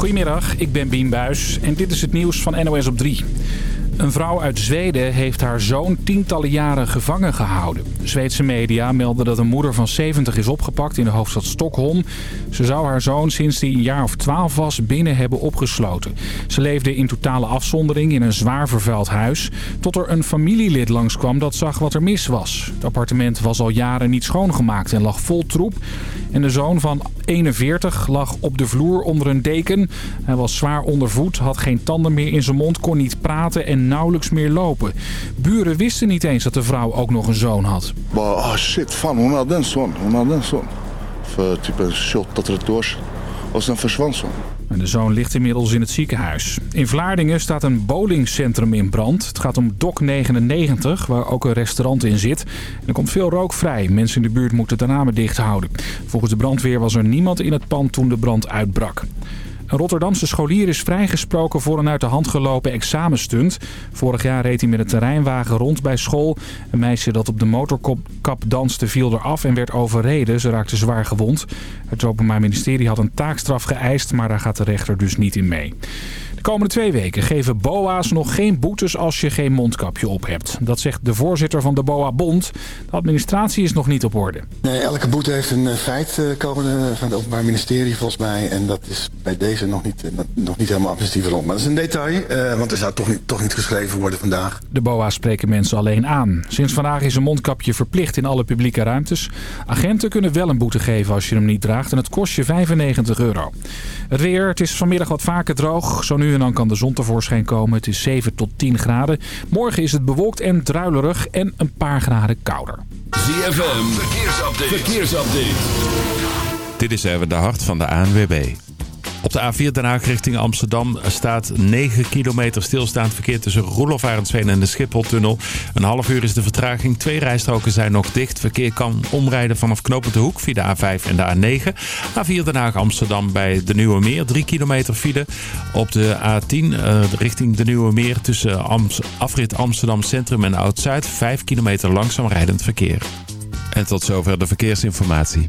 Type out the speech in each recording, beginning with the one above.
Goedemiddag, ik ben Bien Buis en dit is het nieuws van NOS op 3. Een vrouw uit Zweden heeft haar zoon tientallen jaren gevangen gehouden. Zweedse media melden dat een moeder van 70 is opgepakt in de hoofdstad Stockholm. Ze zou haar zoon sinds hij een jaar of 12 was binnen hebben opgesloten. Ze leefde in totale afzondering in een zwaar vervuild huis... tot er een familielid langskwam dat zag wat er mis was. Het appartement was al jaren niet schoongemaakt en lag vol troep. En de zoon van 41 lag op de vloer onder een deken. Hij was zwaar ondervoed, had geen tanden meer in zijn mond, kon niet praten en nauwelijks meer lopen. Buren wisten niet eens dat de vrouw ook nog een zoon had. oh shit, fan, hon hade en zoon. Hon hade en. Voor typ een 28 år sedan. Och sen försvann zoon. En de zoon ligt inmiddels in het ziekenhuis. In Vlaardingen staat een bowlingcentrum in brand. Het gaat om Dok 99, waar ook een restaurant in zit. Er komt veel rook vrij. Mensen in de buurt moeten de ramen dicht houden. Volgens de brandweer was er niemand in het pand toen de brand uitbrak. Een Rotterdamse scholier is vrijgesproken voor een uit de hand gelopen examenstunt. Vorig jaar reed hij met een terreinwagen rond bij school. Een meisje dat op de motorkap danste viel eraf en werd overreden. Ze raakte zwaar gewond. Het Openbaar Ministerie had een taakstraf geëist, maar daar gaat de rechter dus niet in mee. De komende twee weken geven BOA's nog geen boetes als je geen mondkapje op hebt. Dat zegt de voorzitter van de BOA-bond. De administratie is nog niet op orde. Nee, elke boete heeft een feit uh, komende van het Openbaar Ministerie volgens mij. En dat is bij deze nog niet, nog niet helemaal administratief rond. Maar dat is een detail, want er zou toch niet, toch niet geschreven worden vandaag. De BOA's spreken mensen alleen aan. Sinds vandaag is een mondkapje verplicht in alle publieke ruimtes. Agenten kunnen wel een boete geven als je hem niet draagt en het kost je 95 euro. Het weer, het is vanmiddag wat vaker droog. Zo nu en dan kan de zon tevoorschijn komen. Het is 7 tot 10 graden. Morgen is het bewolkt en druilerig en een paar graden kouder. ZFM, verkeersupdate. verkeersupdate. Dit is even de hart van de ANWB. Op de A4 Den Haag richting Amsterdam staat 9 kilometer stilstaand verkeer tussen Roelof Arendsveen en de Schipholtunnel. Een half uur is de vertraging. Twee rijstroken zijn nog dicht. Verkeer kan omrijden vanaf Knopend de Hoek via de A5 en de A9. A4 Den Haag Amsterdam bij de Nieuwe Meer. 3 kilometer file. Op de A10 uh, richting de Nieuwe Meer tussen afrit Amsterdam Centrum en Oud-Zuid. 5 kilometer langzaam rijdend verkeer. En tot zover de verkeersinformatie.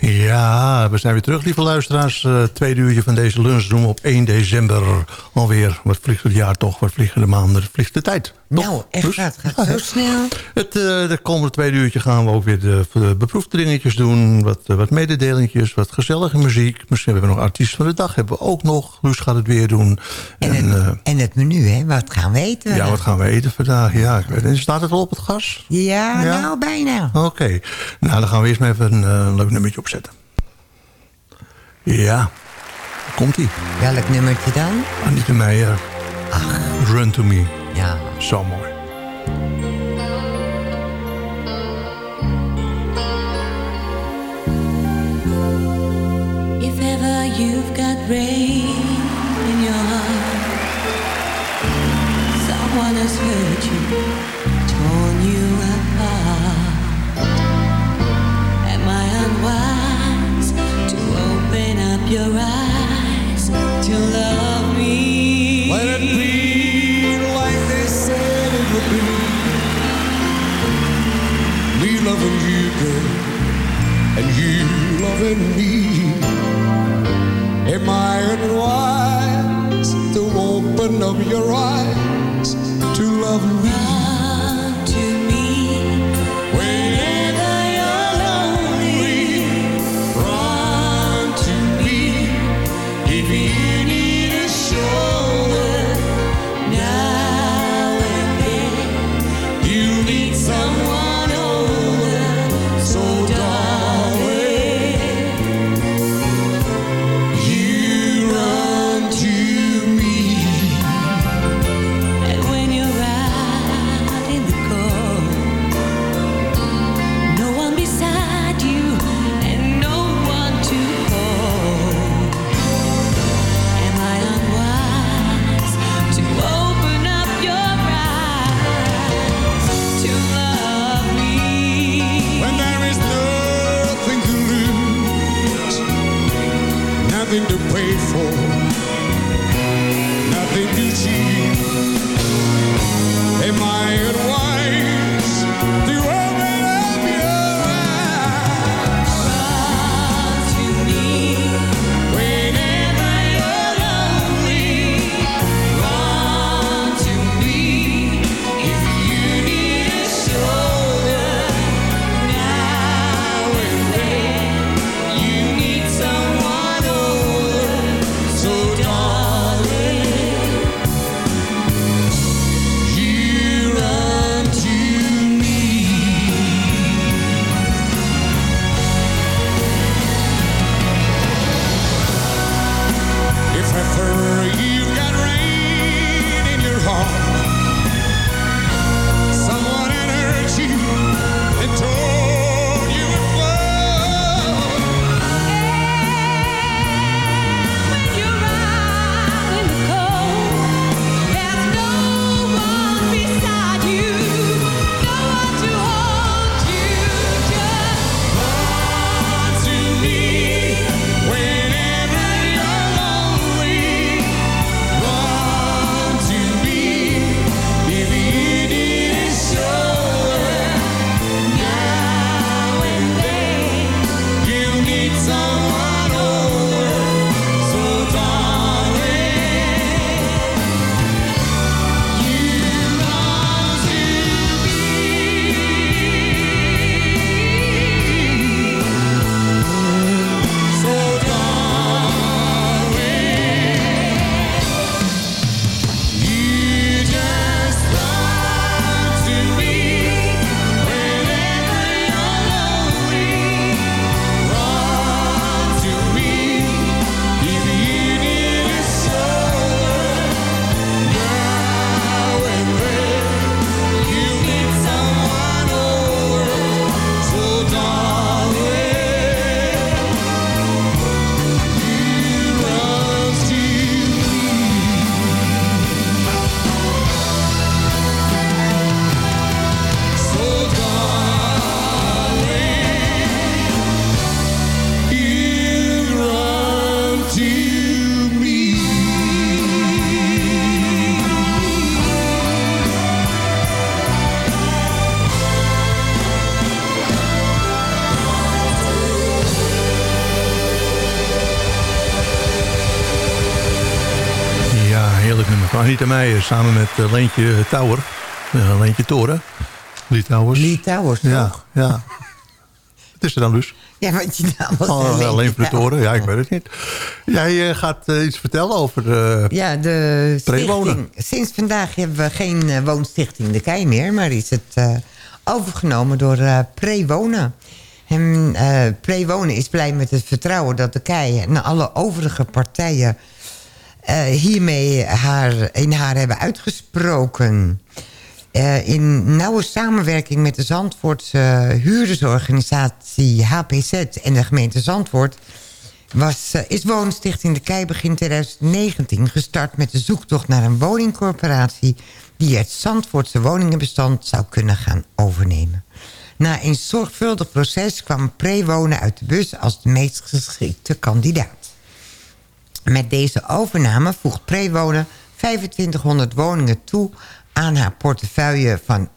Ja, we zijn weer terug, lieve luisteraars. Uh, tweede uurtje van deze lunch doen we op 1 december alweer. Wat vliegt het jaar toch, wat vliegen de maanden, wat vliegt de tijd. Toch? Nou, echt, Dus, gaat ja, zo snel. Het, eh, de komende tweede uurtje gaan we ook weer de, de beproefde dingetjes doen. Wat, eh, wat mededelingjes, wat gezellige muziek. Misschien hebben we nog artiest van de dag. Hebben we ook nog. Luus gaat het weer doen. En, En, het, en het menu, hè? Wat gaan we eten? ja, wat gaan we eten vandaag? Ja, ik weet niet. Staat het al op het gas? Ja, Ja? nou, bijna. Oké. Nou, dan gaan we eerst maar even een leuk nummertje opzetten. Ja. Komt-ie. Welk nummertje dan? Anita Meijer. Ach, Run to me. ja. Zo mooi. If ever you've got rain in your heart, someone has hurt you, open up your eyes to love me? Van Anita Meijer samen met eh, Leentje Touwer. Uh, Leentje Toren. Lee Towers. Lee Towers, Ja, toch? ja. Wat is er dan dus? Ja, want je naam was Oh, Leentje alleen voor de toren? Ja, ik weet het niet. Jij eh, gaat eh, iets vertellen over... eh, Ja, de stichting. Sinds vandaag hebben we geen eh, woonstichting De Kei meer... maar is het eh, overgenomen door eh Prewonen. En eh Prewonen is blij met het vertrouwen dat De Kei... en alle overige partijen eh, hiermee haar, in haar hebben uitgesproken... Eh, in nauwe samenwerking met de Zandvoortse huurdersorganisatie HPZ en de gemeente Zandvoort... Was, eh, is Woonstichting De Kei begin 2019 gestart met de zoektocht naar een woningcorporatie... die het Zandvoortse woningenbestand zou kunnen gaan overnemen. Na een zorgvuldig proces kwam Prewonen uit de bus als de meest geschikte kandidaat. Met deze overname voegt Prewonen 2500 woningen toe aan haar portefeuille van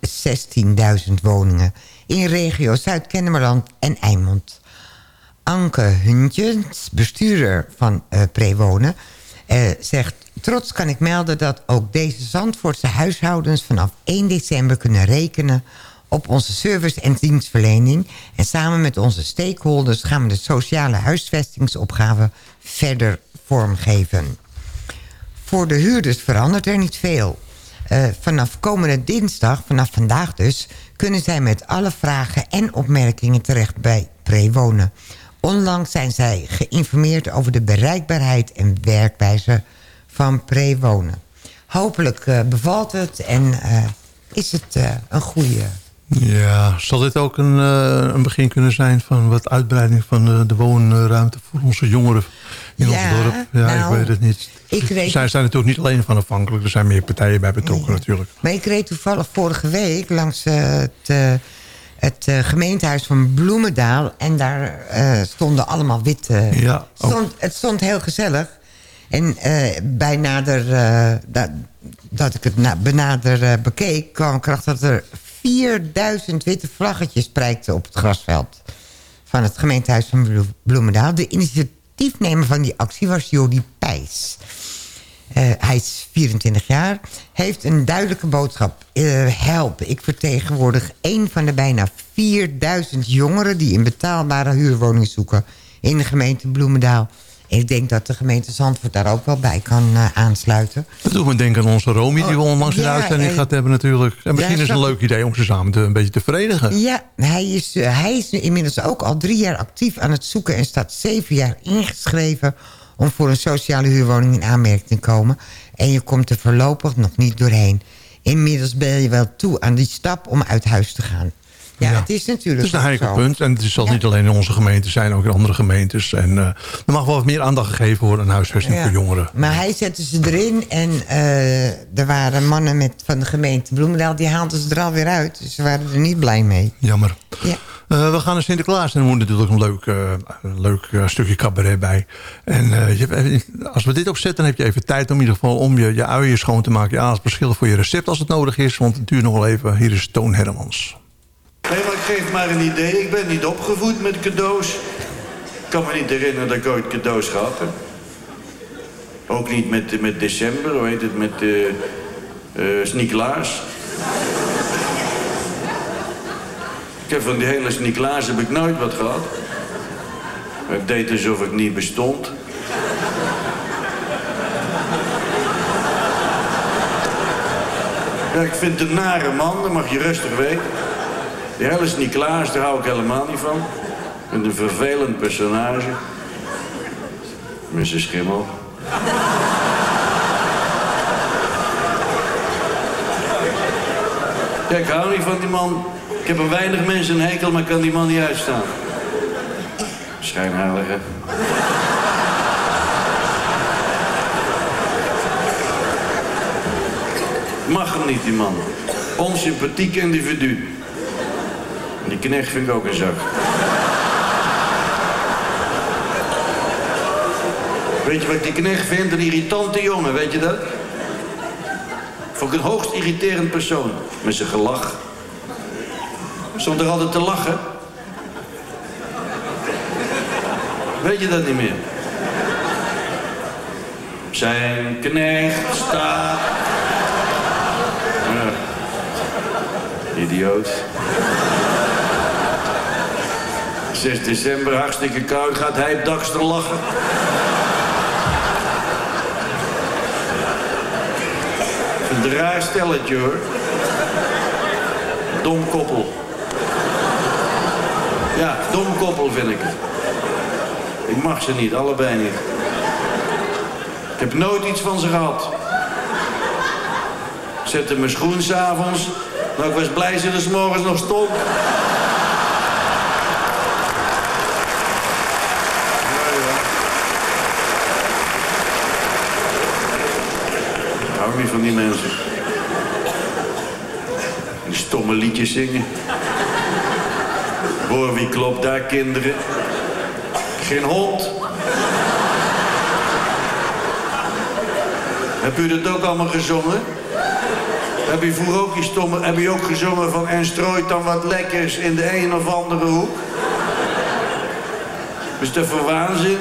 16.000 woningen... in regio Zuid-Kennemerland en Eimond. Anke Huntjens, bestuurder van eh Prewonen... eh, zegt Trots kan ik melden dat ook deze Zandvoortse huishoudens... vanaf 1 december kunnen rekenen op onze service en dienstverlening. En samen met onze stakeholders gaan we de sociale huisvestingsopgave verder vormgeven. Voor de huurders verandert er niet veel. Eh, vanaf komende dinsdag, vanaf vandaag dus... kunnen zij met alle vragen en opmerkingen terecht bij Prewonen. Onlangs zijn zij geïnformeerd over de bereikbaarheid en werkwijze van Prewonen. Hopelijk eh, bevalt het en eh, is het een goede... Ja, zal dit ook een, een begin kunnen zijn van wat uitbreiding van de woonruimte voor onze jongeren in Ja, ons dorp? Ja, nou, ik weet het niet. ik weet- Zij zijn natuurlijk niet alleen van afhankelijk, er zijn meer partijen bij betrokken natuurlijk. Maar ik reed toevallig vorige week langs eh, het, eh, het eh, gemeentehuis van Bloemendaal. En daar stonden allemaal witte... Ja, stond, het stond heel gezellig. En eh, bij nader, dat, dat ik het na, benader bekeek... kwam ik erachter dat er 4000 witte vlaggetjes prijkten op het grasveld. Van het gemeentehuis van Bloe- Bloemendaal. De initiatiefnemer van die actie was Jordi Pijs. Eh, hij is 24 jaar. Heeft een duidelijke boodschap. Eh, help, ik vertegenwoordig een van de bijna 4000 jongeren... die een betaalbare huurwoning zoeken in de gemeente Bloemendaal. Ik denk dat de gemeente Zandvoort daar ook wel bij kan eh, aansluiten. Dat doet me denken aan onze Romy, die we onlangs in de Oh, ja, uitzending eh, gaat hebben natuurlijk. En misschien ja, is het een leuk idee om ze samen te, een beetje te verenigen. Ja, hij is, eh, hij is inmiddels ook al drie jaar actief aan het zoeken... en staat zeven jaar ingeschreven om voor een sociale huurwoning in aanmerking te komen. En je komt er voorlopig nog niet doorheen. Inmiddels ben je wel toe aan die stap om uit huis te gaan. Ja, het is natuurlijk Het is een heikel punt. En het zal niet alleen in onze gemeente zijn, ook in andere gemeentes. En eh, er mag wel wat meer aandacht gegeven worden aan huisvesting voor jongeren. Maar hij zette ze erin en eh, er waren mannen met, van de gemeente Bloemendaal... die haalden ze er alweer uit, dus ze waren er niet blij mee. Jammer. Ja. Eh, we gaan naar Sinterklaas en er moet natuurlijk een leuk, leuk stukje cabaret bij. En je, als we dit opzetten, dan heb je even tijd om in ieder geval om je, je uien schoon te maken. Je aardappelschillen voor je recept als het nodig is, want het duurt nog wel even. Hier is Toon Hermans. Nee, maar ik geef maar een idee. Ik ben niet opgevoed met cadeaus. Ik kan me niet herinneren dat ik ooit cadeaus gehad heb. Ook niet met, met december, hoe heet het, met eh Sint-Niklaas. ik heb van die hele Sint-Niklaas heb ik nooit wat gehad. Ik deed alsof ik niet bestond. Ja, ik vind een nare man, dat mag je rustig weten. Die hele Sint-Niklaas, daar hou ik helemaal niet van. Vind een vervelend personage. Zijn schimmel. Ja, ik hou niet van die man. Ik heb een weinig mensen een hekel, maar kan die man niet uitstaan. Schijnheilige. Mag hem niet, die man. Onsympathiek individu. Die knecht vind ik ook een zak. Weet je wat ik die knecht vind? Een irritante jongen, weet je dat? Vond ik een hoogst irriterend persoon. Met zijn gelach. Stond er altijd te lachen. Weet je dat niet meer? Zijn knecht staat... Ja. Idioot. 6 december, hartstikke koud, gaat hij op dakster lachen. Een raar stelletje hoor. Dom koppel. Ja, dom koppel vind ik het. Ik mag ze niet, allebei niet. Ik heb nooit iets van ze gehad. Ik zette mijn schoen s'avonds. Nou, ik was blij dat er morgens nog stond. Ik hou niet van die mensen. Die stomme liedjes zingen. Hoor wie klopt daar, kinderen? Geen hond. Heb u dat ook allemaal gezongen? Heb je vroeger ook die stomme... Heb je ook gezongen van... En strooit dan wat lekkers in de een of andere hoek? Is dat voor waanzin?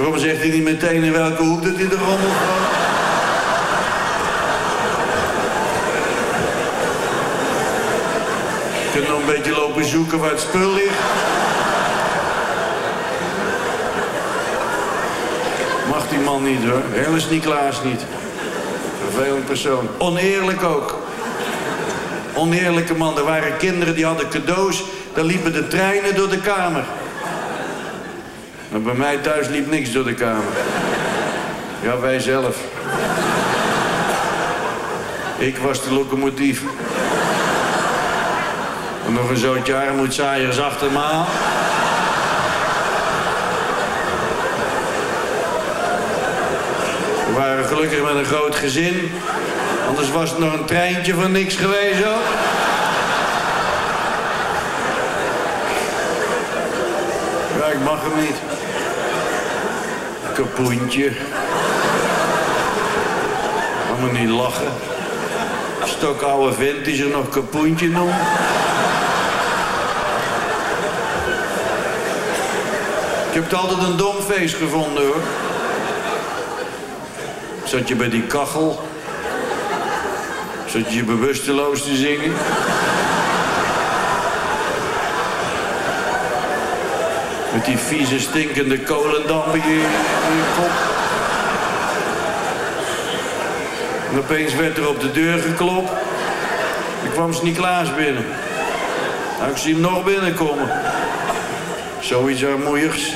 Waarom zegt hij niet meteen in welke hoek dat hij de rommel gooit? Je kunt nog een beetje lopen zoeken waar het spul ligt. Mag die man niet hoor. Helemaal Niklaas niet. Vervelend persoon. Oneerlijk ook. Oneerlijke man. Er waren kinderen die hadden cadeaus. Daar liepen de treinen door de kamer. Maar bij mij thuis liep niks door de kamer. Ja, wij zelf. Ik was de locomotief. En nog een zootje armoedzaaiers achter me aan. We waren gelukkig met een groot gezin. Anders was het nog een treintje van niks geweest ook. Ja, ik mag hem niet. Kapoentje. Mag me niet lachen. Stokoude vent die zich nog kapoentje noemt. Ik heb het altijd een dom feest gevonden hoor. Zat je bij die kachel. Zat je je bewusteloos te zingen. Met die vieze stinkende kolendamp in je, in je kop. En opeens werd er op de deur geklopt. Er kwam Sint-Niklaas binnen. Nou, ik zie hem nog binnenkomen. Zoiets armoeigs.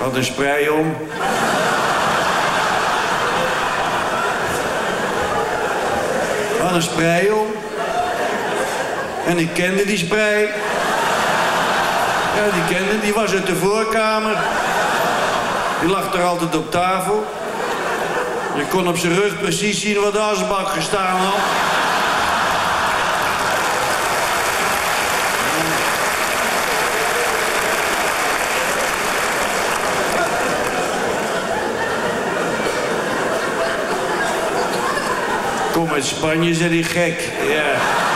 Had een sprei om. Had een sprei om. En ik kende die sprei. Ja, die kende, die was uit de voorkamer. Die lag er altijd op tafel. Je kon op zijn rug precies zien wat de asbak gestaan had. Kom uit Spanje, zei die gek. Ja.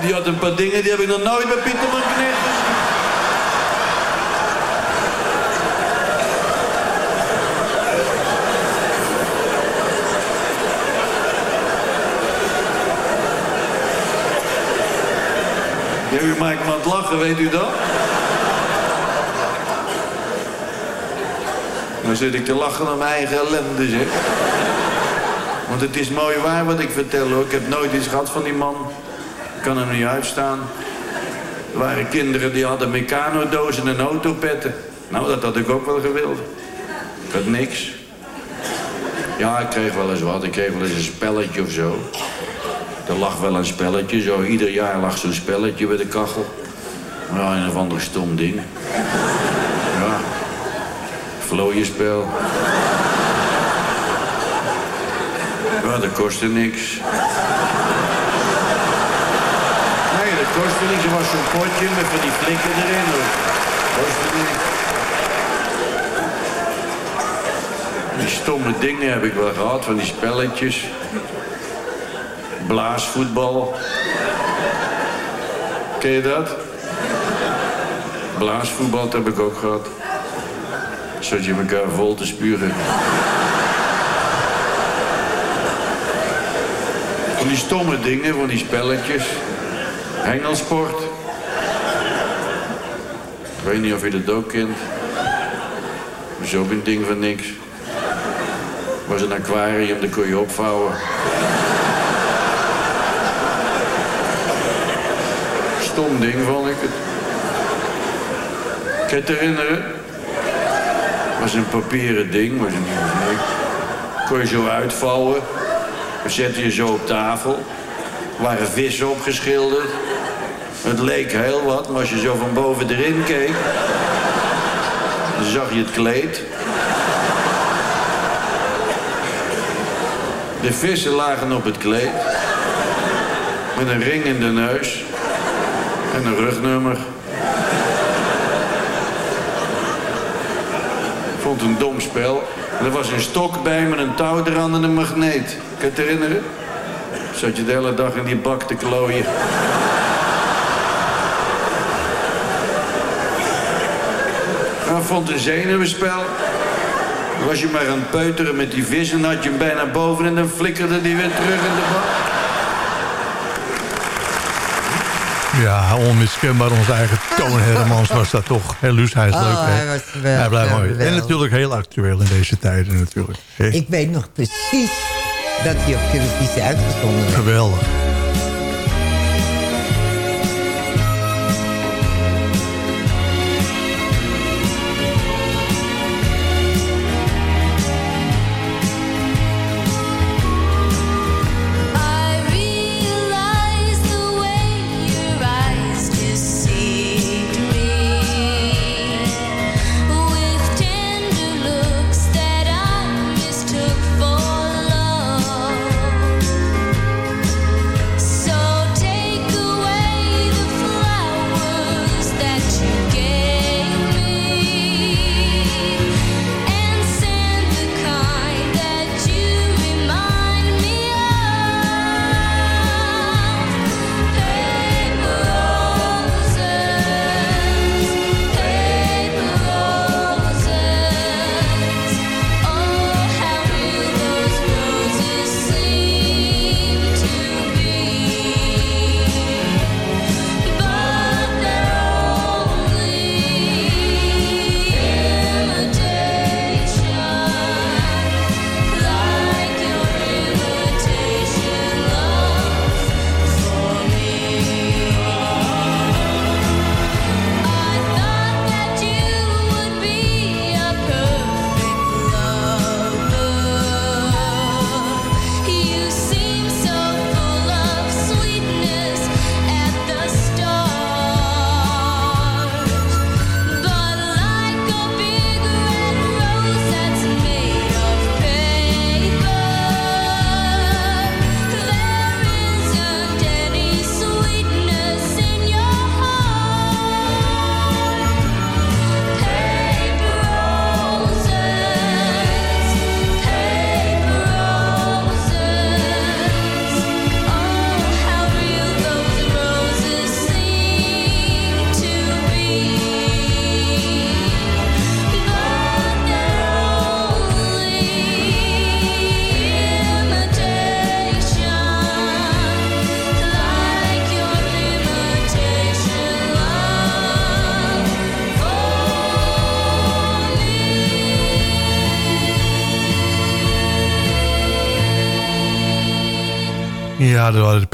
die, had een paar dingen die heb ik nog nooit bij Pieterman Knecht gezien. U maakt me aan het lachen, weet u dat? Dan zit ik te lachen om mijn eigen ellende, zeg. Want het is mooi waar wat ik vertel, hoor. Ik heb nooit iets gehad van die man. Kan hem niet uitstaan. Er waren kinderen die hadden mecanodozen en autopetten. Nou, dat had ik ook wel gewild. Ik had niks. Ja, ik kreeg wel eens wat. Ik kreeg wel eens een spelletje of zo. Er lag wel een spelletje, zo. Ieder jaar lag zo'n spelletje bij de kachel. Ja, een of ander stom ding. Ja. Vlooienspel. Ja, dat kostte niks. Er was zo'n potje met van die flikken erin. Die stomme dingen heb ik wel gehad, van die spelletjes. Blaasvoetbal. Ken je dat? Blaasvoetbal heb ik ook gehad. Zat je elkaar vol te spuren. Van die stomme dingen, van die spelletjes. Hengelsport. Ik weet niet of je dat ook kent. Is ook een ding van niks. was een aquarium, dat kon je opvouwen. Stom ding vond ik het. Kan je het herinneren? was een papieren ding, was een nee. Kon je zo uitvouwen. Dan zette je zo op tafel. Er waren vissen opgeschilderd. Het leek heel wat, maar als je zo van boven erin keek... zag je het kleed. De vissen lagen op het kleed. Met een ring in de neus. En een rugnummer. Vond het een dom spel. Er was een stok bij met een touw eraan en een magneet. Kan je het herinneren? Zat je de hele dag in die bak te klooien. Nou, ik vond een zenuwenspel. Dan was je maar aan het peuteren met die vis en had je hem bijna boven en dan flikkerde die weer terug in de bak. Ja, onmiskenbaar onze eigen Toon Hermans was dat toch. Hè, Luus, hij is Oh, leuk, hè? hij was geweldig, Hij blijft mooi. En natuurlijk heel actueel in deze tijden natuurlijk. Ik weet nog precies dat hij op televisie uitgezonden werd. Geweldig.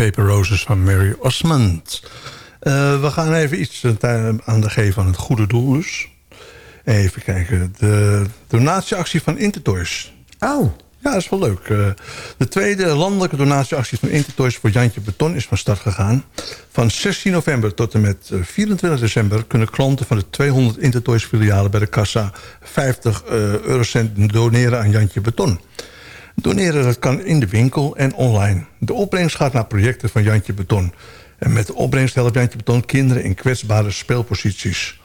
Paper Roses van Mary Osmond. Eh, we gaan even iets eh, aan de geven aan het goede doel dus. Even kijken. De donatieactie van Intertoys. Oh. Ja, dat is wel leuk. Eh, de tweede landelijke donatieactie van Intertoys voor Jantje Beton is van start gegaan. Van 16 november tot en met eh, 24 december... kunnen klanten van de 200 Intertoys filialen bij de kassa... 50 eh, eurocent doneren aan Jantje Beton. Doneren dat kan in de winkel en online. De opbrengst gaat naar projecten van Jantje Beton. En met de opbrengst helpt Jantje Beton kinderen in kwetsbare speelposities.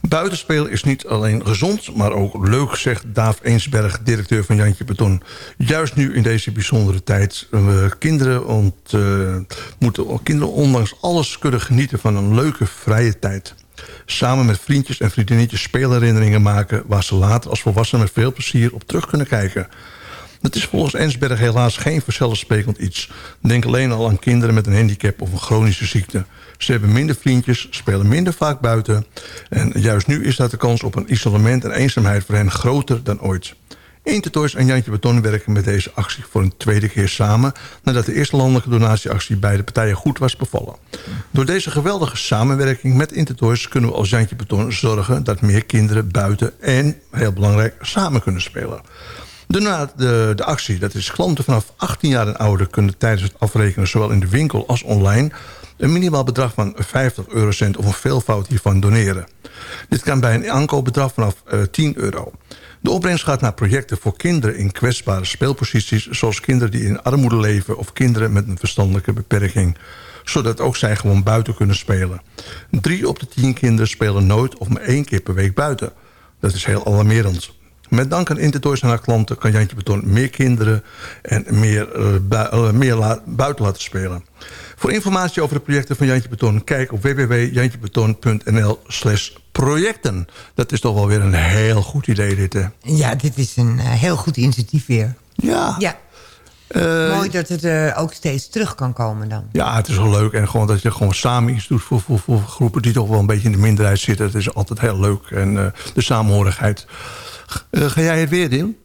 Buitenspelen is niet alleen gezond, maar ook leuk, zegt Daaf Eensberg, directeur van Jantje Beton. Juist nu in deze bijzondere tijd. eh, kinderen, ont, eh, moeten kinderen ondanks alles kunnen genieten van een leuke vrije tijd. Samen met vriendjes en vriendinnetjes speelherinneringen maken... waar ze later als volwassenen met veel plezier op terug kunnen kijken. Het is volgens Ensberg helaas geen vanzelfsprekend iets. Denk alleen al aan kinderen met een handicap of een chronische ziekte. Ze hebben minder vriendjes, spelen minder vaak buiten. En juist nu is dat de kans op een isolement en eenzaamheid voor hen groter dan ooit. Intertoys en Jantje Beton werken met deze actie voor een tweede keer samen... nadat de eerste landelijke donatieactie bij de partijen goed was bevallen. Door deze geweldige samenwerking met Intertoys kunnen we als Jantje Beton zorgen... dat meer kinderen buiten en, heel belangrijk, samen kunnen spelen. De, de, de actie, dat is klanten vanaf 18 jaar en ouder... kunnen tijdens het afrekenen zowel in de winkel als online... een minimaal bedrag van 50 eurocent of een veelvoud hiervan doneren. Dit kan bij een aankoopbedrag vanaf eh, 10 euro. De opbrengst gaat naar projecten voor kinderen in kwetsbare speelposities... zoals kinderen die in armoede leven of kinderen met een verstandelijke beperking zodat ook zij gewoon buiten kunnen spelen. Drie op de tien kinderen spelen nooit of maar één keer per week buiten. Dat is heel alarmerend. Met dank aan Intertoys en haar klanten kan Jantje Beton meer kinderen en meer, eh, bui- eh, meer la- buiten laten spelen. Voor informatie over de projecten van Jantje Beton... kijk op www.jantjebeton.nl slash projecten. Dat is toch wel weer een heel goed idee dit, hè? Ja, dit is een eh, heel goed initiatief weer. Ja. Ja. Mooi dat het er ook steeds terug kan komen dan. Ja, het is wel leuk. En gewoon dat je gewoon samen iets doet voor, voor, voor groepen die toch wel een beetje in de minderheid zitten. Het is altijd heel leuk. En eh, de samenhorigheid. Eh, ga jij het weer doen?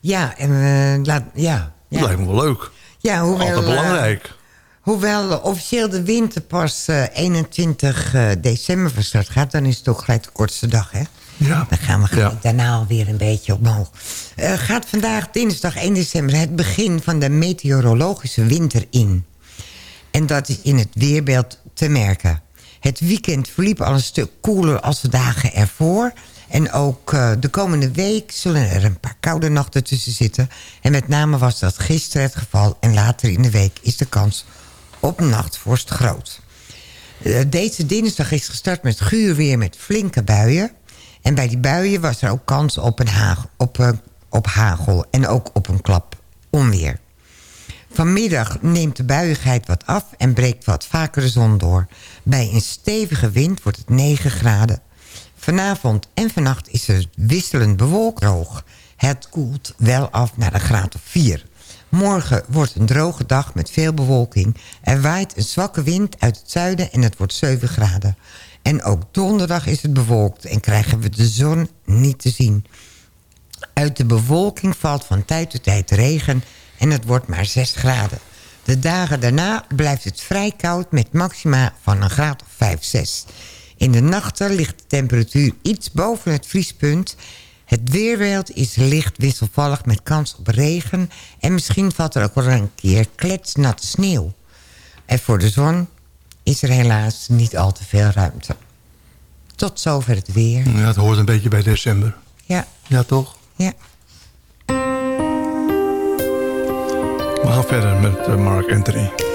Ja, en eh, laat, ja. Dat ja. lijkt me wel leuk. Ja, hoewel, Altijd eh, belangrijk. hoewel officieel de winter pas eh, 21 eh, december van start gaat... dan is het ook gelijk de kortste dag, hè? Ja. Dan gaan we gelijk daarna alweer een beetje omhoog. Eh, gaat vandaag, dinsdag 1 december, het begin van de meteorologische winter in. En dat is in het weerbeeld te merken. Het weekend verliep al een stuk koeler als de dagen ervoor. En ook eh, de komende week zullen er een paar koude nachten tussen zitten. En met name was dat gisteren het geval. En later in de week is de kans op nachtvorst groot. Eh, Deze dinsdag is gestart met guur weer met flinke buien. En bij die buien was er ook kans op, een hagel, op, eh, op hagel en ook op een klap onweer. Vanmiddag neemt de buiigheid wat af en breekt wat vaker de zon door. Bij een stevige wind wordt het 9 graden. Vanavond en vannacht is er wisselend bewolkt droog. Het koelt wel af naar een graad of 4. Morgen wordt een droge dag met veel bewolking. Er waait een zwakke wind uit het zuiden en het wordt 7 graden. En ook donderdag is het bewolkt en krijgen we de zon niet te zien. Uit de bewolking valt van tijd tot tijd regen en het wordt maar 6 graden. De dagen daarna blijft het vrij koud met maxima van een graad of 5, 6. In de nachten ligt de temperatuur iets boven het vriespunt. Het weerbeeld is licht wisselvallig met kans op regen... en misschien valt er ook wel een keer kletsnatte sneeuw. En voor de zon is er helaas niet al te veel ruimte. Tot zover het weer. Ja, het hoort een beetje bij december. Ja. Ja, toch? Ja. We gaan verder met eh, Mark Anthony.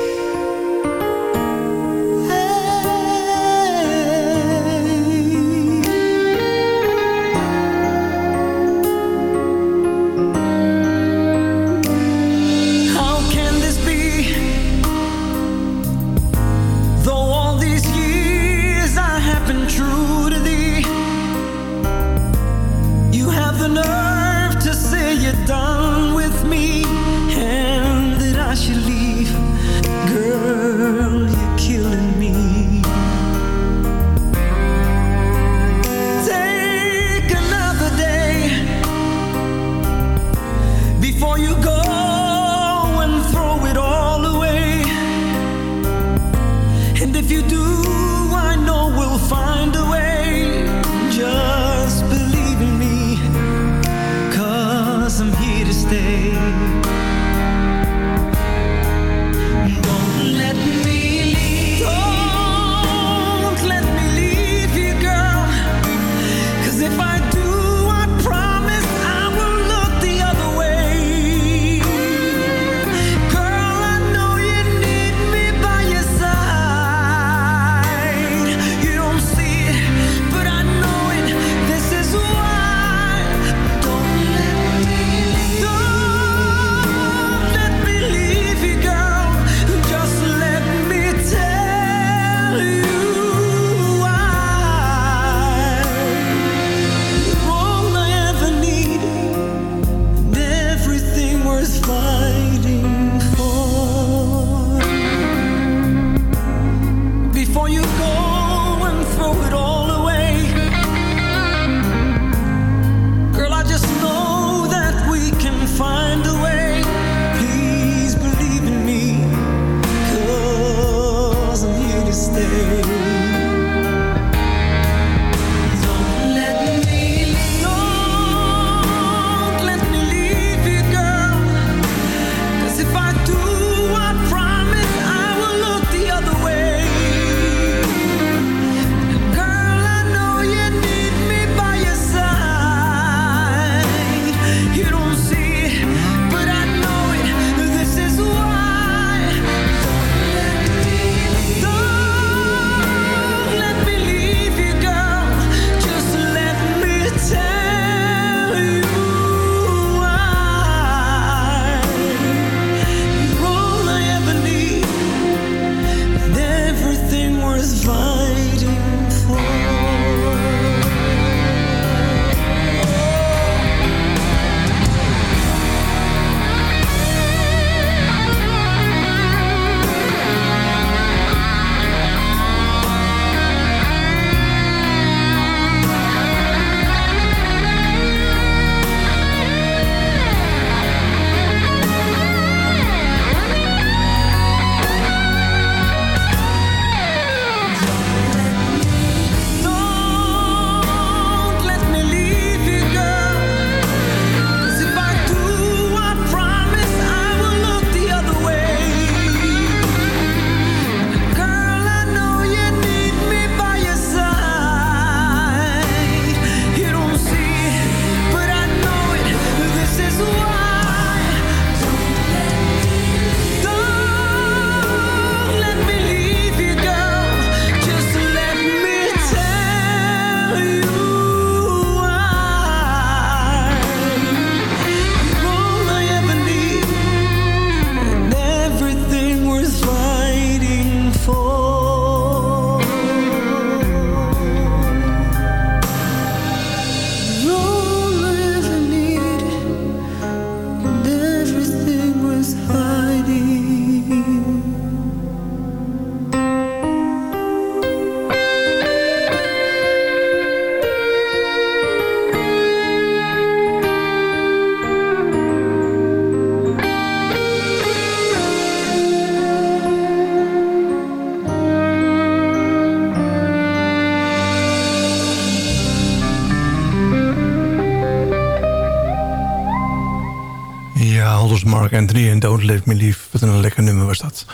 Mark Anthony en Don't Let Me Leave. Wat een lekker nummer was dat.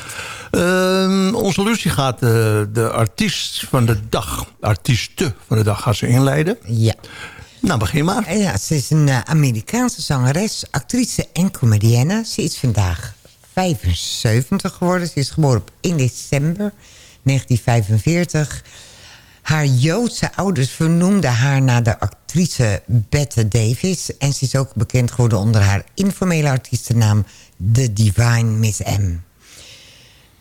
Ehm, onze Lucie gaat de, de artiest van de dag, artieste van de dag, gaat ze inleiden. Ja. Nou, begin maar. Ja, ze is een eh, Amerikaanse zangeres, actrice en comedienne. Ze is vandaag 75 geworden. Ze is geboren op 1 december 1945. Haar Joodse ouders vernoemden haar naar de actrice Bette Davis. En ze is ook bekend geworden onder haar informele artiestennaam... The Divine Miss M.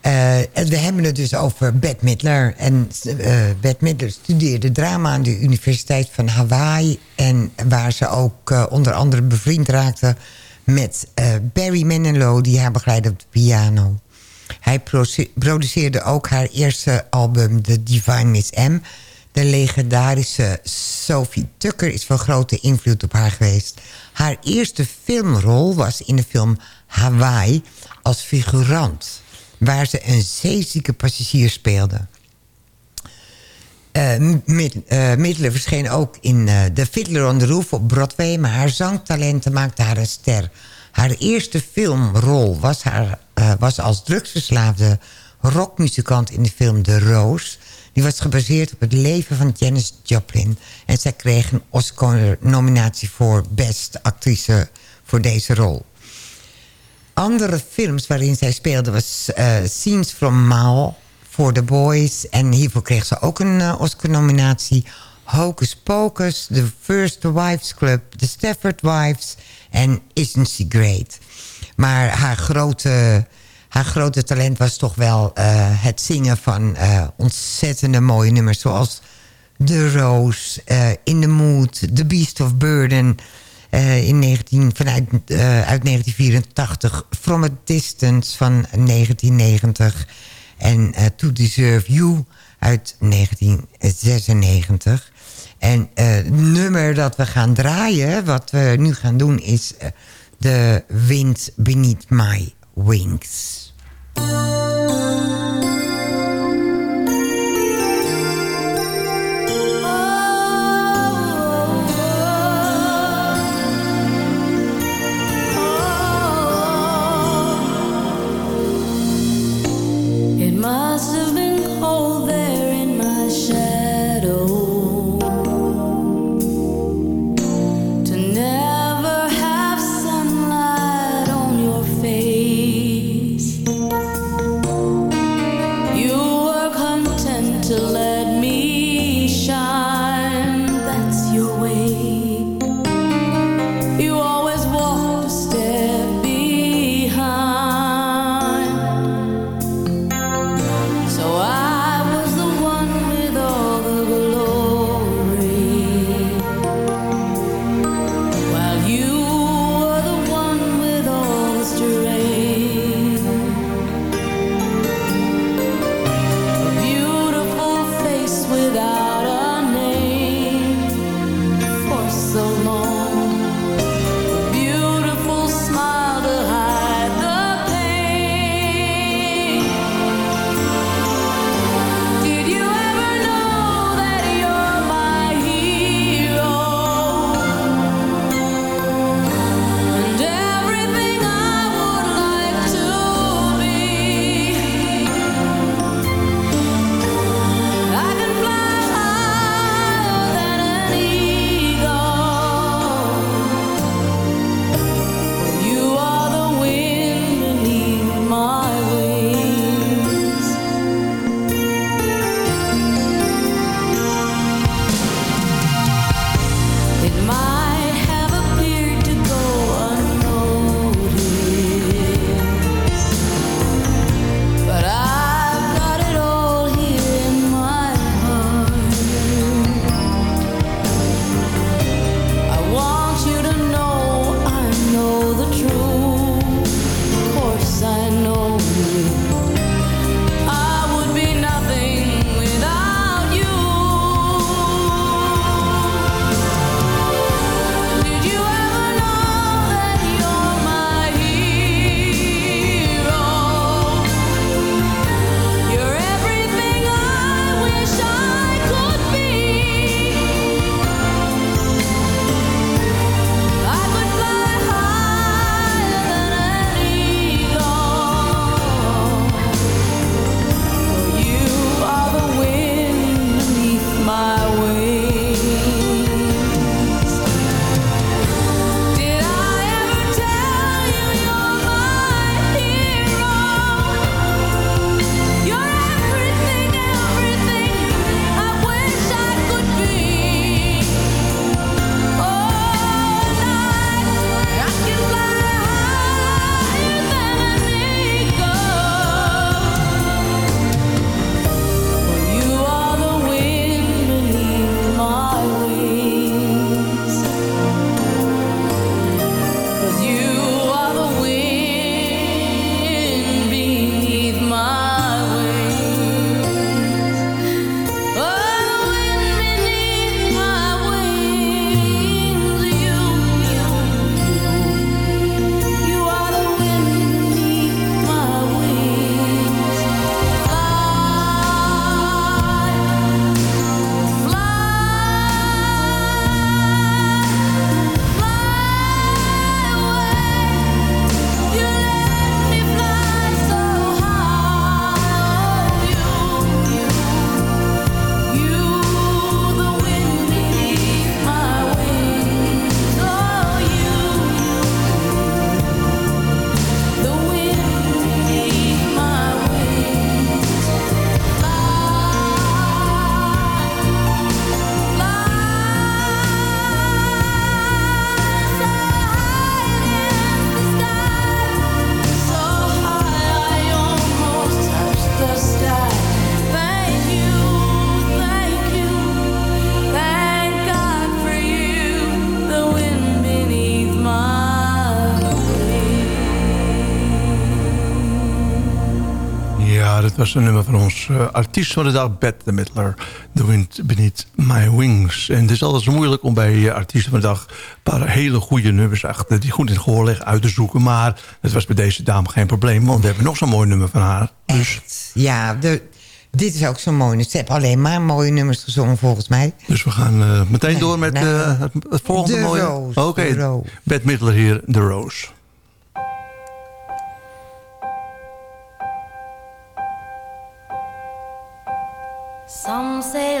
Eh, we hebben het dus over Bette Midler. En eh Bette Midler studeerde drama aan de Universiteit van Hawaii. En waar ze ook eh, onder andere bevriend raakte met Barry Manilow... die haar begeleidde op de piano. Hij produceerde ook haar eerste album The Divine Miss M. De legendarische Sophie Tucker is van grote invloed op haar geweest. Haar eerste filmrol was in de film Hawaii als figurant... waar ze een zeezieke passagier speelde. Midler verscheen ook in eh, The Fiddler on the Roof op Broadway... maar haar zangtalenten maakten haar een ster. Haar eerste filmrol was, haar, eh, was als drugsverslaafde rockmuzikant in de film The Rose. Die was gebaseerd op het leven van Janis Joplin. En zij kreeg een Oscar-nominatie voor Best Actrice voor deze rol. Andere films waarin zij speelde was eh, Scenes from Mao voor The Boys. En hiervoor kreeg ze ook een eh, Oscar-nominatie. Hocus Pocus, The First Wives Club, The Stafford Wives en Isn't She Great. Maar haar grote, haar grote talent was toch wel eh, het zingen van eh, ontzettende mooie nummers... zoals The Rose, eh, In the Mood, The Beast of Burden... in 19, vanuit, uit 1984, From a Distance van 1990... en To Deserve You uit 1996... En het nummer dat we gaan draaien, wat we nu gaan doen, is The Wind Beneath My Wings. Was een nummer van ons eh, artiest van de dag, Bette de Midler. The Wind Beneath My Wings. En het is altijd zo moeilijk om bij eh, artiesten van de dag... een paar hele goede nummers achter die goed in het gehoor liggen uit te zoeken. Maar dat was bij deze dame geen probleem, want we hebben nog zo'n mooi nummer van haar. Dus, Ja, de, dit is ook zo mooi. Ze hebben alleen maar mooie nummers gezongen volgens mij. dus we gaan eh, meteen door met nou, het, het volgende De mooie. Rose, Oké, de Rose. Bette Midler hier, The Rose. Some say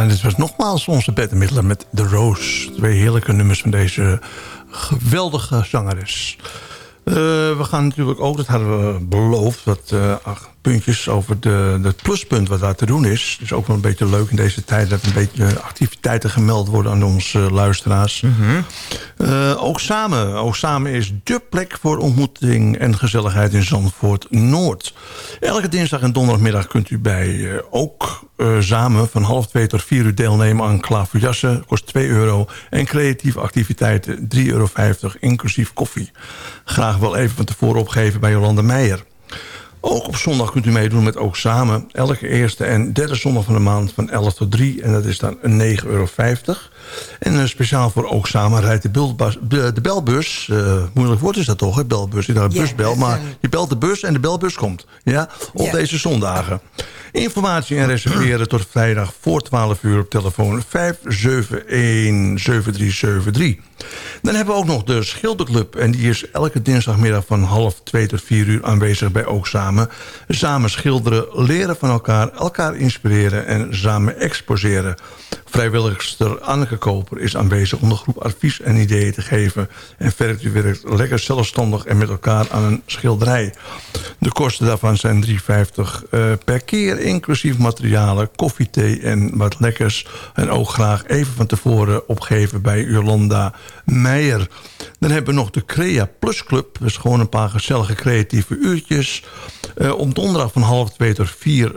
Dit was nogmaals onze Midler met The Rose. Twee heerlijke nummers van deze geweldige zangeres. Eh, we gaan natuurlijk ook, dat hadden we beloofd... wat eh, puntjes over de, het pluspunt wat daar te doen is. Dus ook wel een beetje leuk in deze tijd... dat een beetje activiteiten gemeld worden aan onze luisteraars. Eh, ook samen. Ook samen is dé plek voor ontmoeting en gezelligheid in Zandvoort Noord. Elke dinsdag en donderdagmiddag kunt u bij eh, ook eh, samen van half twee tot vier uur deelnemen aan klaverjassen. Kost 2 euro. En creatieve activiteiten 3,50 euro, inclusief koffie. Graag wel even van tevoren opgeven bij Jolande Meijer. Ook op zondag kunt u meedoen met Ook Samen. Elke eerste en derde zondag van de maand van 11 tot 3. En dat is dan 9,50 euro. En eh, speciaal voor ook samen rijdt de, de, de belbus. eh, moeilijk woord is dat toch, hè? Belbus. Ik dacht Ja, busbel, maar een- je belt de bus en de belbus komt. Ja, op Ja. deze zondagen. Informatie en reserveren tot vrijdag voor 12 uur op telefoon 571-7373. Dan hebben we ook nog de Schilderclub. En die is elke dinsdagmiddag van half 2 tot 4 uur aanwezig bij Ook Samen. Samen schilderen, leren van elkaar, elkaar inspireren en samen exposeren. Vrijwilligster Anneke is aanwezig om de groep advies en ideeën te geven. En verder werkt lekker zelfstandig en met elkaar aan een schilderij. De kosten daarvan zijn 3,50 eh, per keer, inclusief materialen, koffie, thee en wat lekkers. En ook graag even van tevoren opgeven bij Jolanda Meijer. Dan hebben we nog de Crea Plus Club. Dat is gewoon een paar gezellige creatieve uurtjes. Eh, op donderdag van half twee tot vier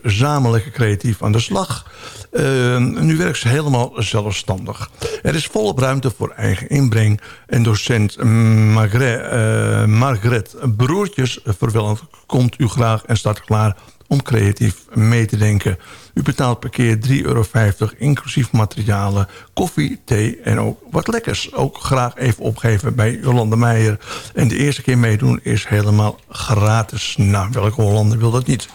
lekker creatief aan de slag. Eh, nu werkt ze helemaal zelfstandig. Er is volop ruimte voor eigen inbreng. En docent eh, Margret Broertjes verwelkomt u graag en staat klaar om creatief mee te denken. U betaalt per keer 3,50 euro, inclusief materialen, koffie, thee en ook wat lekkers. Ook graag even opgeven bij Jolande Meijer. En de eerste keer meedoen is helemaal gratis. Nou, welke Hollander wil dat niet?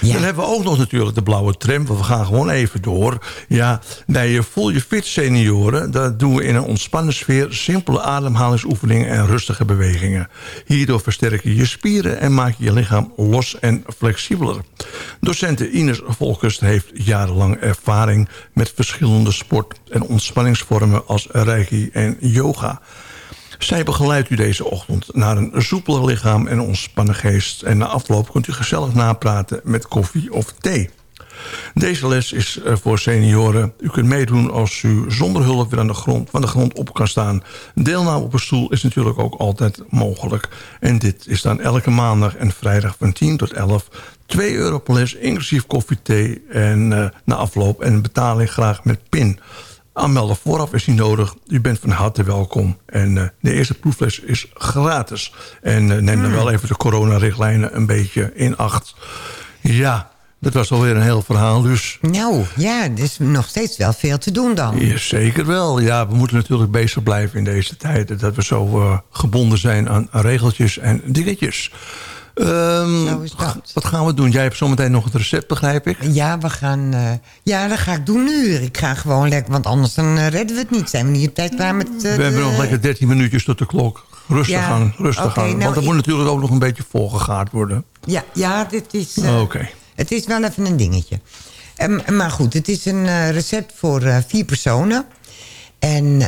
Dan hebben we ook nog natuurlijk de blauwe tram. want We gaan gewoon even door. Ja, bij je Voel Je Fit senioren... dat doen we in een ontspannen sfeer... simpele ademhalingsoefeningen en rustige bewegingen. Hierdoor versterk je je spieren... en maak je je lichaam los en flexibeler. Docente Ines Volkers heeft jarenlang ervaring... met verschillende sport- en ontspanningsvormen... als reiki en yoga... Zij begeleidt u deze ochtend naar een soepeler lichaam en ontspannen geest. En na afloop kunt u gezellig napraten met koffie of thee. Deze les is eh, voor senioren. U kunt meedoen als u zonder hulp weer aan de grond, van de grond op kan staan. Deelname op een stoel is natuurlijk ook altijd mogelijk. En dit is dan elke maandag en vrijdag van 10 tot 11. 2 euro per les, inclusief koffie, thee en eh, na afloop. En betaling graag met PIN. Aanmelden vooraf is niet nodig. U bent van harte welkom. En eh, de eerste proefles is gratis. En eh, neem dan wel even de coronarichtlijnen een beetje in acht. Ja, dat was alweer een heel verhaal. Dus Nou, ja, er is nog steeds wel veel te doen dan. ja, zeker wel. Ja, we moeten natuurlijk bezig blijven in deze tijden. Dat we zo eh, gebonden zijn aan regeltjes en dingetjes. Ehm, Wat gaan we doen? Jij hebt zometeen nog het recept, begrijp ik? Ja, we gaan... eh, ja, dat ga ik doen nu. Ik ga gewoon lekker... Want anders dan eh, redden we het niet. Zijn we niet op tijd klaar met... eh, we hebben nog lekker 13 minuutjes tot de klok. Rustig Ja, aan, rustig oké, aan. nou, Want er ik- moet natuurlijk ook nog een beetje volgegaard worden. Ja, ja dit is... Oké. Het is wel even een dingetje. Ehm, maar goed, het is een recept voor vier personen. En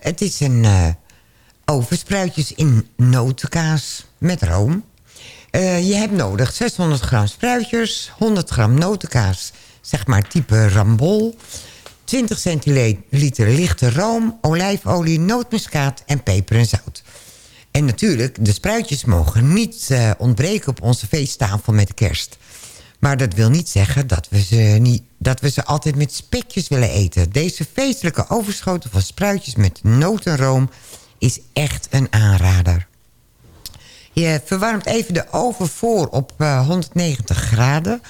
het is een overspruitjes in notenkaas met room. Eh, je hebt nodig 600 gram spruitjes, 100 gram notenkaas, zeg maar type rambol... 20 centiliter lichte room, olijfolie, nootmuskaat en peper en zout. En natuurlijk, de spruitjes mogen niet eh, ontbreken op onze feesttafel met de kerst. Maar dat wil niet zeggen dat we, ze niet, dat we ze altijd met spekjes willen eten. Deze feestelijke overschoten van spruitjes met notenroom is echt een aanrader. Je verwarmt even de oven voor op eh, 190 graden.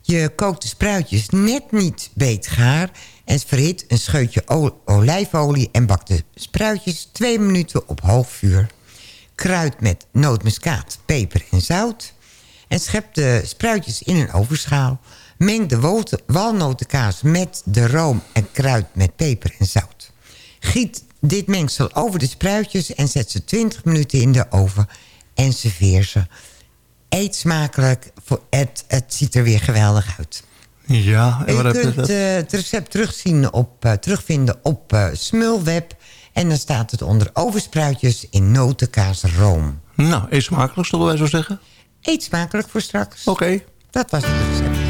Je kookt de spruitjes net niet beetgaar... en verhit een scheutje olijfolie... en bakt de spruitjes twee minuten op hoog vuur. Kruid met nootmuskaat, peper en zout... en schep de spruitjes in een ovenschaal. Meng de walnotenkaas met de room en kruid met peper en zout. Giet dit mengsel over de spruitjes en zet ze 20 minuten in de oven en serveer ze. Eet smakelijk, het, het ziet er weer geweldig uit. Ja, en Je wat heb je kunt dat? eh, het recept terugzien op, eh, terugvinden op eh, Smulweb. En dan staat het onder overspruitjes in notenkaas room. Nou, eet smakelijk, zullen wij zo zeggen? Eet smakelijk voor straks. Oké. Dat was het recept.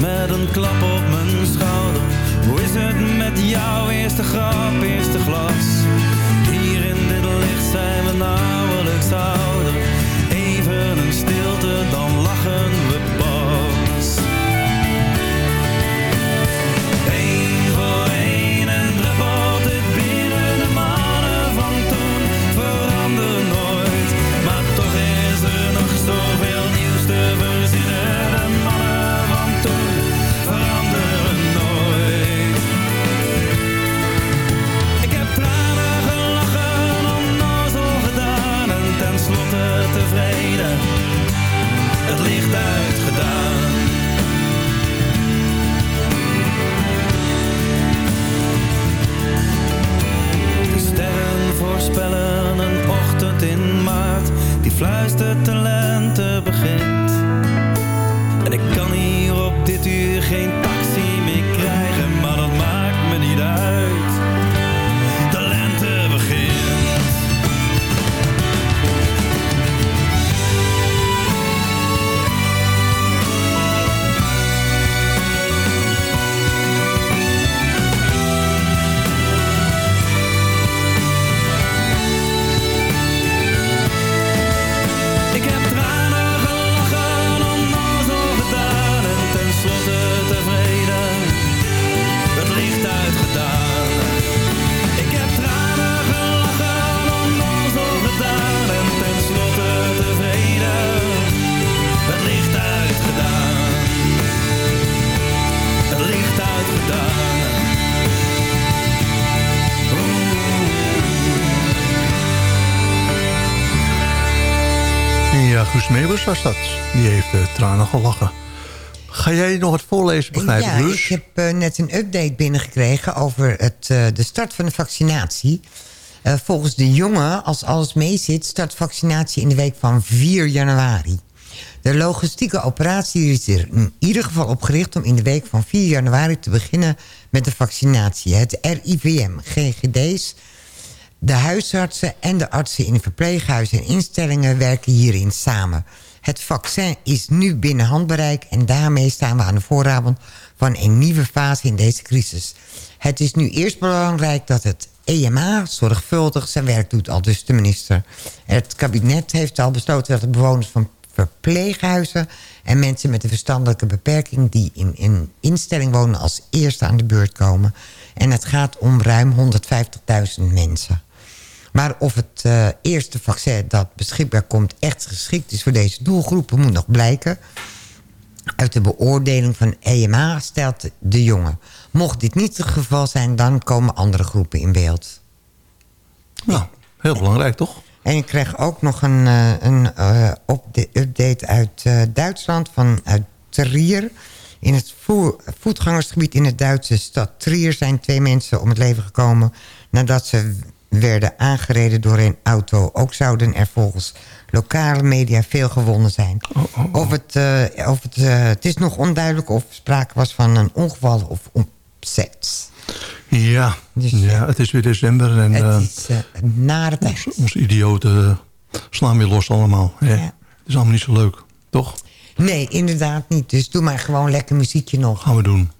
Met een klap op mijn schouder. Hoe is het met jouw eerste grap, eerste glas? Hier in dit licht zijn we nauwelijks ouder. Voorspellen een ochtend in maart. Die fluistert de lente begint. En ik kan hier op dit uur geen taxi was dat. Die heeft eh, tranen gelachen. Ga jij nog wat voorlezen, begrijp ik, ja, ik heb eh, net een update binnengekregen over het, eh, de start van de vaccinatie. Volgens de jongen, als alles meezit, start vaccinatie in de week van 4 januari. De logistieke operatie is er in ieder geval op gericht om in de week van 4 januari te beginnen met de vaccinatie. Het RIVM, GGD's, de huisartsen en de artsen in verpleeghuizen en instellingen werken hierin samen. Het vaccin is nu binnen handbereik en daarmee staan we aan de vooravond van een nieuwe fase in deze crisis. Het is nu eerst belangrijk dat het EMA zorgvuldig zijn werk doet, al dus de minister. Het kabinet heeft al besloten dat de bewoners van verpleeghuizen... en mensen met een verstandelijke beperking die in een instelling wonen... als eerste aan de beurt komen. En het gaat om ruim 150.000 mensen. Maar of het eh, eerste vaccin dat beschikbaar komt... echt geschikt is voor deze doelgroepen moet nog blijken. Uit de beoordeling van EMA stelt de jongen... mocht dit niet het geval zijn, dan komen andere groepen in beeld. Nou, heel belangrijk, toch? En ik kreeg ook nog een, eh, een eh, update uit Duitsland, van uit Trier. In het voetgangersgebied in de Duitse stad Trier zijn twee mensen om het leven gekomen... nadat ze werden aangereden door een auto. Ook zouden er volgens lokale media veel gewonden zijn. Of het, eh, of het, eh, het is nog onduidelijk of sprake was van een ongeval of opzet. Ja, ja het is weer december en Het eh, is een nare tijd. onze, idioten slaan weer los allemaal. Hè? Het is allemaal niet zo leuk, toch? Nee, inderdaad niet. Dus doe maar gewoon lekker muziekje nog. Gaan we doen.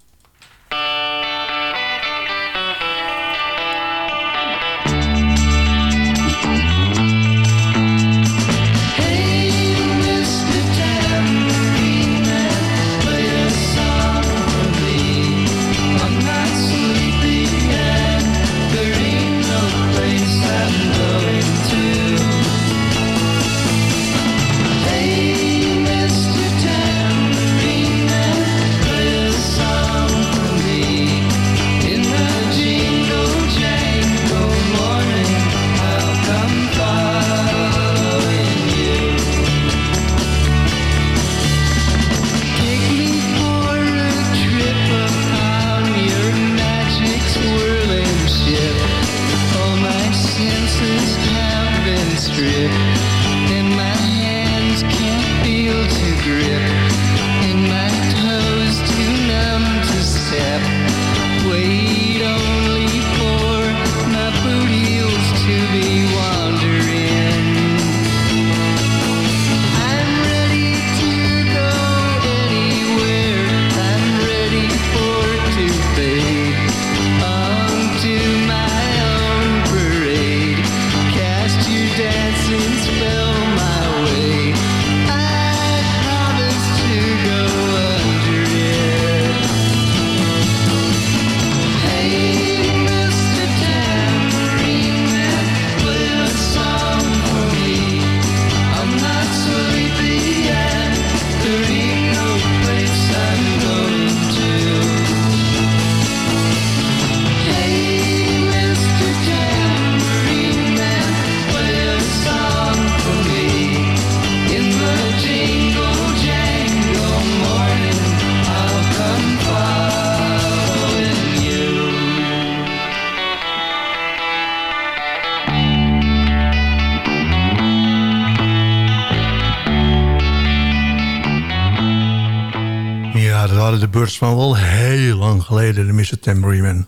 Van wel heel lang geleden, de Mr. Tambourine Man.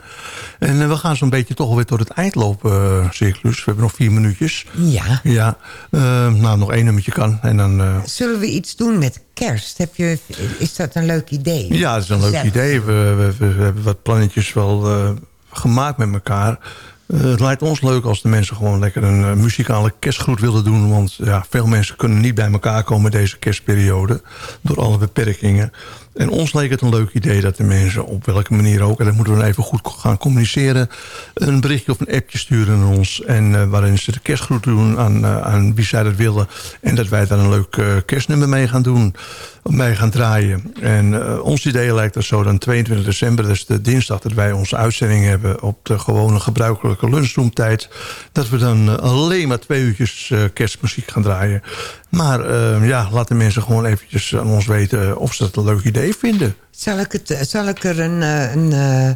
En eh, we gaan zo'n beetje toch alweer tot het eind lopen, uh, Circus. We hebben nog vier minuutjes. Ja. Ja, uh, nou, nog één nummertje kan. En dan, uh... Zullen we iets doen met kerst? Heb je, is dat een leuk idee? Ja, dat is een leuk Zelf. idee. We, we, hebben wat plannetjes wel gemaakt met elkaar. Uh, het lijkt ons leuk als de mensen gewoon lekker een uh, muzikale kerstgroet willen doen. Want ja, veel mensen kunnen niet bij elkaar komen deze kerstperiode. Door alle beperkingen. En ons leek het een leuk idee dat de mensen op welke manier ook... en dat moeten we even goed gaan communiceren... een berichtje of een appje sturen naar ons... en uh, waarin ze de kerstgroet doen aan, uh, aan wie zij dat willen... en dat wij daar een leuk uh, kerstnummer mee gaan doen, mee gaan draaien. En ons idee lijkt er zo dan 22 december, dat is de dinsdag... dat wij onze uitzending hebben op de gewone gebruikelijke lunchroomtijd... dat we dan alleen maar twee uurtjes kerstmuziek gaan draaien. Maar ja, laat de mensen gewoon eventjes aan ons weten of ze dat een leuk idee vinden. Zal ik, het, zal ik er een, een uh,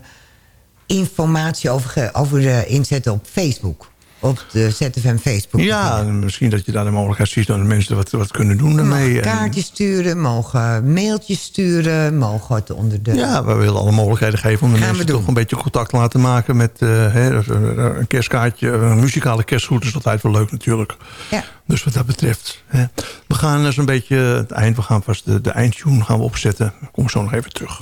informatie over, over inzetten op Facebook? Op de ZFM Facebook? Ja, misschien dat je daar de mogelijkheid ziet... dat de mensen wat, wat kunnen doen daarmee. Mogen kaartjes sturen, mogen mailtjes sturen... mogen het onder de... Ja, we willen alle mogelijkheden geven... om de Gaan mensen toch een beetje contact te laten maken... met uh, hè, een kerstkaartje, een muzikale kerstgroet is altijd wel leuk natuurlijk. Ja. Dus wat dat betreft. Hè. We gaan zo'n beetje het eind... we gaan vast de, de eindtune gaan we opzetten. Dan kom zo nog even terug.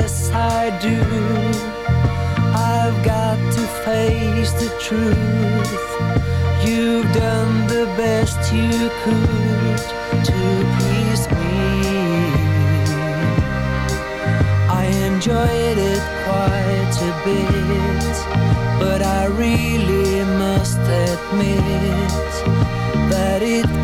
Yes I do. I've got to face the truth. You've done the best you could to please me. I enjoyed it quite a bit, but I really must admit that it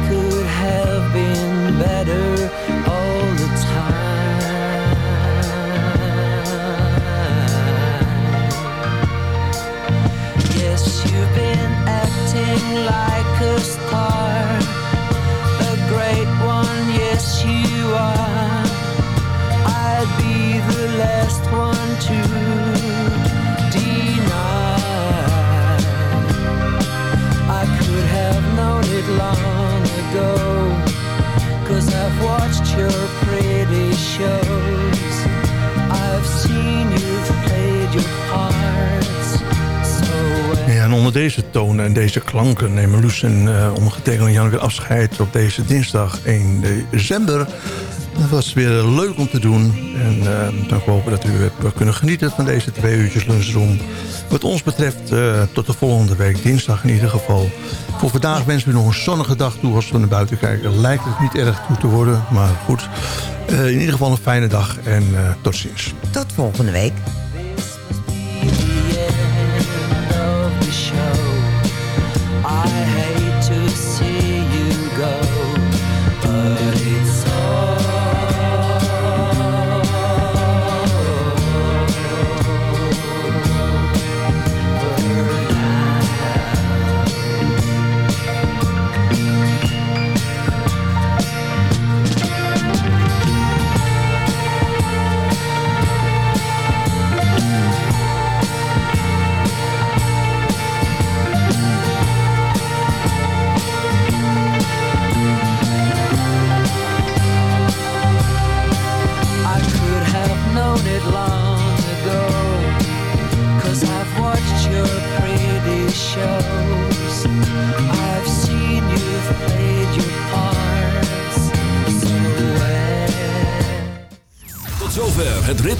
cause I've known it long ago, 'cause I've watched your pretty shows. Onder deze tonen en deze klanken nemen Loes en uh, Jan weer afscheid op deze dinsdag 1 december. Dat was weer leuk om te doen. En uh, dan hopen dat u hebt kunnen genieten van deze twee uurtjes lunchroom. Wat ons betreft uh, tot de volgende week, dinsdag in ieder geval. Voor vandaag wensen we nog een zonnige dag toe als we naar buiten kijken. Lijkt het niet erg toe te worden, maar goed. In ieder geval een fijne dag en tot ziens. Tot volgende week.